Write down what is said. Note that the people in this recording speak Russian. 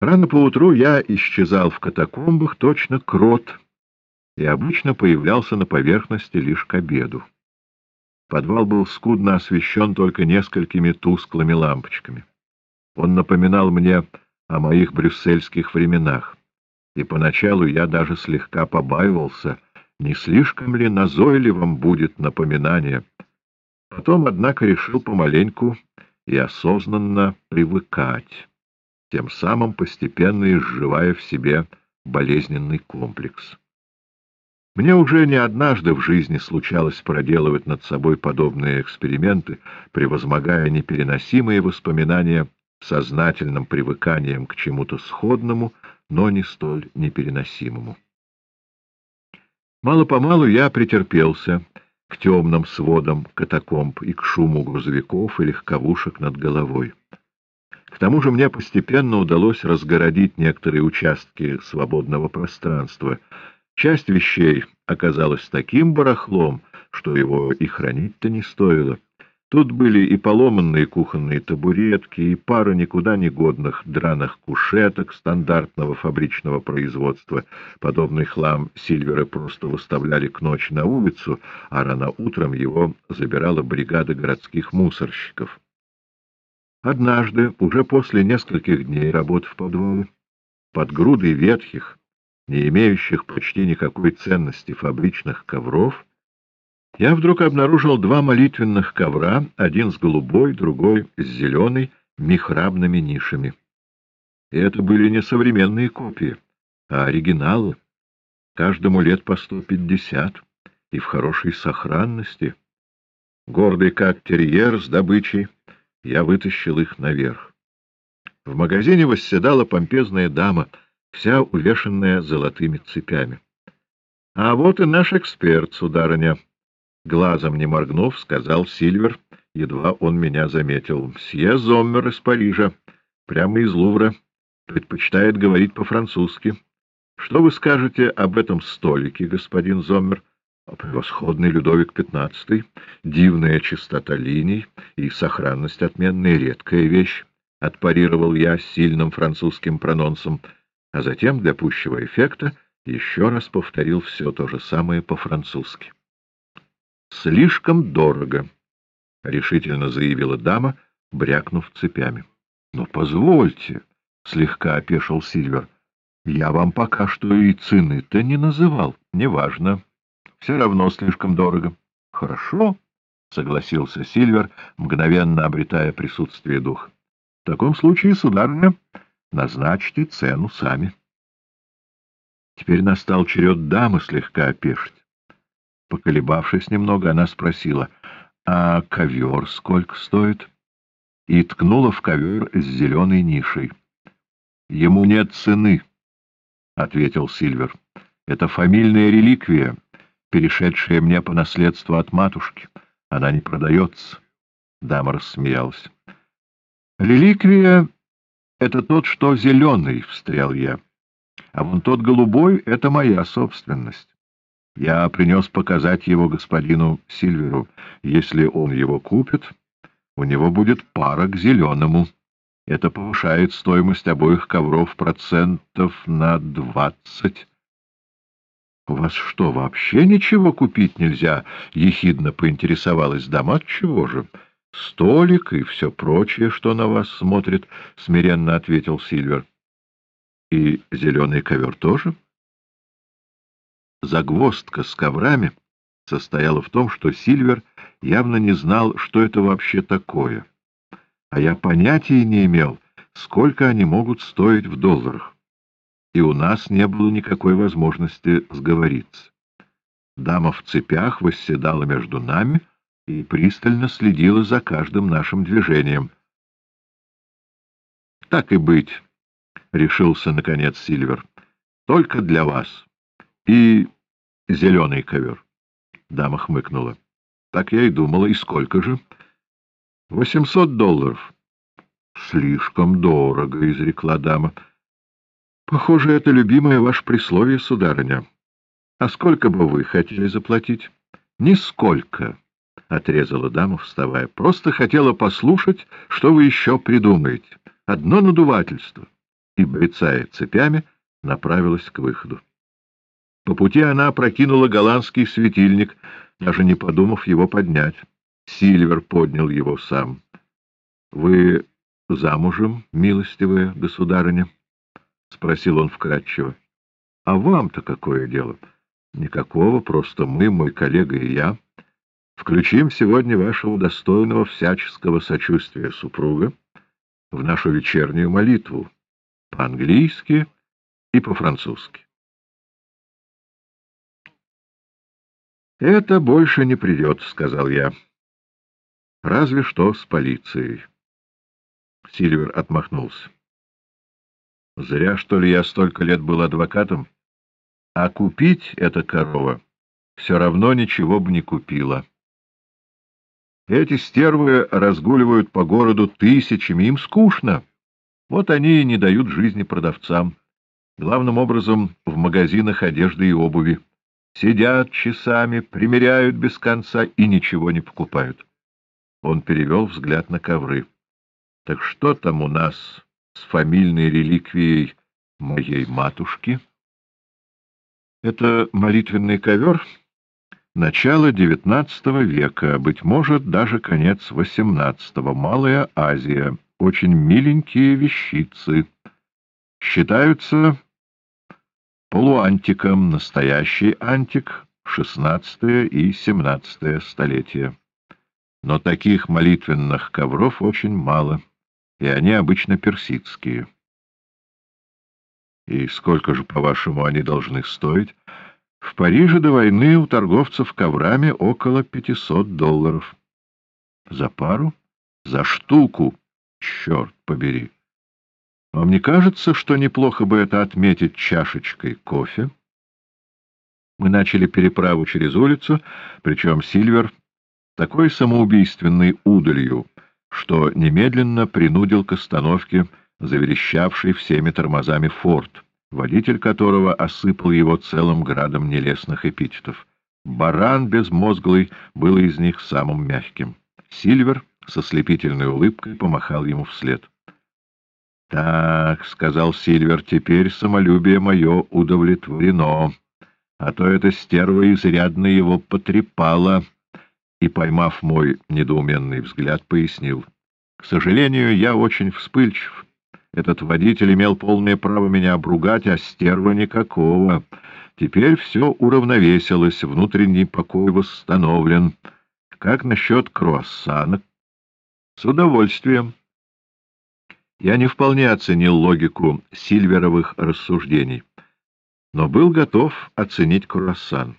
Рано поутру я исчезал в катакомбах точно крот и обычно появлялся на поверхности лишь к обеду. Подвал был скудно освещен только несколькими тусклыми лампочками. Он напоминал мне о моих брюссельских временах, и поначалу я даже слегка побаивался, не слишком ли назойливым будет напоминание. Потом, однако, решил помаленьку и осознанно привыкать, тем самым постепенно изживая в себе болезненный комплекс. Мне уже не однажды в жизни случалось проделывать над собой подобные эксперименты, превозмогая непереносимые воспоминания сознательным привыканием к чему-то сходному, но не столь непереносимому. Мало-помалу я претерпелся к темным сводам катакомб и к шуму грузовиков и легковушек над головой. К тому же мне постепенно удалось разгородить некоторые участки свободного пространства — Часть вещей оказалась таким барахлом, что его и хранить-то не стоило. Тут были и поломанные кухонные табуретки, и пара никуда не годных драных кушеток стандартного фабричного производства. Подобный хлам Сильвера просто выставляли к ночи на улицу, а рано утром его забирала бригада городских мусорщиков. Однажды, уже после нескольких дней работы в подвале, под грудой ветхих, не имеющих почти никакой ценности фабричных ковров, я вдруг обнаружил два молитвенных ковра, один с голубой, другой с зеленой, михрабными нишами. И это были не современные копии, а оригиналы. Каждому лет по сто пятьдесят, и в хорошей сохранности. Гордый как терьер с добычей, я вытащил их наверх. В магазине восседала помпезная дама — вся увешанная золотыми цепями. — А вот и наш эксперт, сударыня. Глазом не моргнув, сказал Сильвер, едва он меня заметил. — Мсье Зоммер из Парижа, прямо из Лувра, предпочитает говорить по-французски. Что вы скажете об этом столике, господин Зоммер? Превосходный Людовик XV, дивная чистота линий и сохранность отменная редкая вещь, — отпарировал я сильным французским прононсом а затем для пущего эффекта еще раз повторил все то же самое по-французски. «Слишком дорого», — решительно заявила дама, брякнув цепями. «Но позвольте», — слегка опешил Сильвер, — «я вам пока что и цены-то не называл. Неважно. Все равно слишком дорого». «Хорошо», — согласился Сильвер, мгновенно обретая присутствие духа. «В таком случае, сударыня...» Назначьте цену сами. Теперь настал черед дамы слегка опешить. Поколебавшись немного, она спросила, «А ковер сколько стоит?» И ткнула в ковер с зеленой нишей. «Ему нет цены», — ответил Сильвер. «Это фамильная реликвия, перешедшая мне по наследству от матушки. Она не продается». Дама рассмеялась. «Реликвия это тот, что зеленый, — встрял я. А вон тот голубой — это моя собственность. Я принес показать его господину Сильверу. Если он его купит, у него будет пара к зеленому. Это повышает стоимость обоих ковров процентов на двадцать. — У вас что, вообще ничего купить нельзя? — ехидно поинтересовалась дама. — Отчего же? — Столик и все прочее, что на вас смотрит, — смиренно ответил Сильвер. — И зеленый ковер тоже? Загвоздка с коврами состояла в том, что Сильвер явно не знал, что это вообще такое. А я понятия не имел, сколько они могут стоить в долларах. И у нас не было никакой возможности сговориться. Дама в цепях восседала между нами — и пристально следила за каждым нашим движением. — Так и быть, — решился, наконец, Сильвер. — Только для вас. И зеленый ковер. Дама хмыкнула. — Так я и думала. И сколько же? — Восемьсот долларов. — Слишком дорого, — изрекла дама. — Похоже, это любимое ваше присловие, сударыня. А сколько бы вы хотели заплатить? — Нисколько. — отрезала дама, вставая. — Просто хотела послушать, что вы еще придумаете. Одно надувательство. и, брецая цепями, направилась к выходу. По пути она опрокинула голландский светильник, даже не подумав его поднять. Сильвер поднял его сам. — Вы замужем, милостивая государыня? — спросил он вкратчиво. — А вам-то какое дело? — Никакого, просто мы, мой коллега и я, включим сегодня вашего достойного всяческого сочувствия супруга в нашу вечернюю молитву по-английски и по-французски. «Это больше не придет», — сказал я. «Разве что с полицией». Сильвер отмахнулся. «Зря, что ли, я столько лет был адвокатом? А купить эта корова все равно ничего бы не купила. Эти стервы разгуливают по городу тысячами, им скучно. Вот они и не дают жизни продавцам, главным образом в магазинах одежды и обуви. Сидят часами, примеряют без конца и ничего не покупают. Он перевел взгляд на ковры. Так что там у нас с фамильной реликвией моей матушки? Это молитвенный ковер начала XIX века, быть может, даже конец XVIII, Малая Азия. Очень миленькие вещицы. Считаются полуантиком, настоящий антик XVI и XVII столетия. Но таких молитвенных ковров очень мало, и они обычно персидские. И сколько же, по-вашему, они должны стоить? В Париже до войны у торговцев коврами около 500 долларов. За пару? За штуку, черт побери! Вам не кажется, что неплохо бы это отметить чашечкой кофе? Мы начали переправу через улицу, причем Сильвер такой самоубийственной удалью, что немедленно принудил к остановке заверещавший всеми тормозами форт, водитель которого осыпал его целым градом нелестных эпитетов. Баран безмозглый был из них самым мягким. Сильвер со слепительной улыбкой помахал ему вслед. «Так», — сказал Сильвер, — «теперь самолюбие мое удовлетворено, а то эта стерва изрядно его потрепала» и, поймав мой недоуменный взгляд, пояснил. «К сожалению, я очень вспыльчив. Этот водитель имел полное право меня обругать, а стерва никакого. Теперь все уравновесилось, внутренний покой восстановлен. Как насчет круассана?» «С удовольствием». Я не вполне оценил логику Сильверовых рассуждений, но был готов оценить круассан.